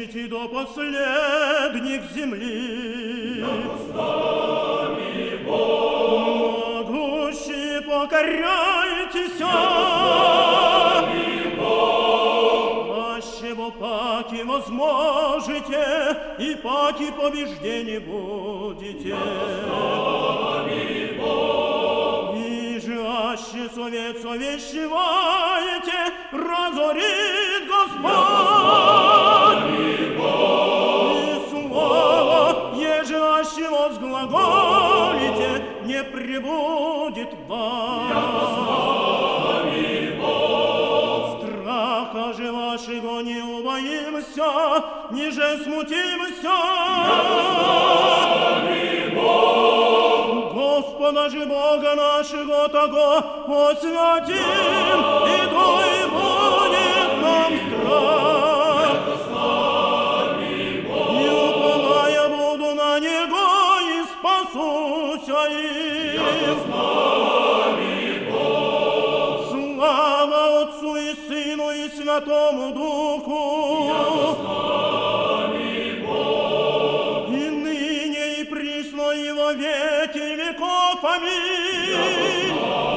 Поспешите до последних земли. Могущие покоряйтесь, а чего паки возможете, и паки побеждений будете. И же аще совет совещеваете, разорите, возглаголите, не прибудет вас. Страха же вашего не убоимся, ниже смутимся. Господа же Бога нашего того освятим, спасуся и... Яко с нами Бог. Слава Отцу и Сыну и Святому Духу. Яко с. И ныне и присно и во веки веков. Аминь. Яко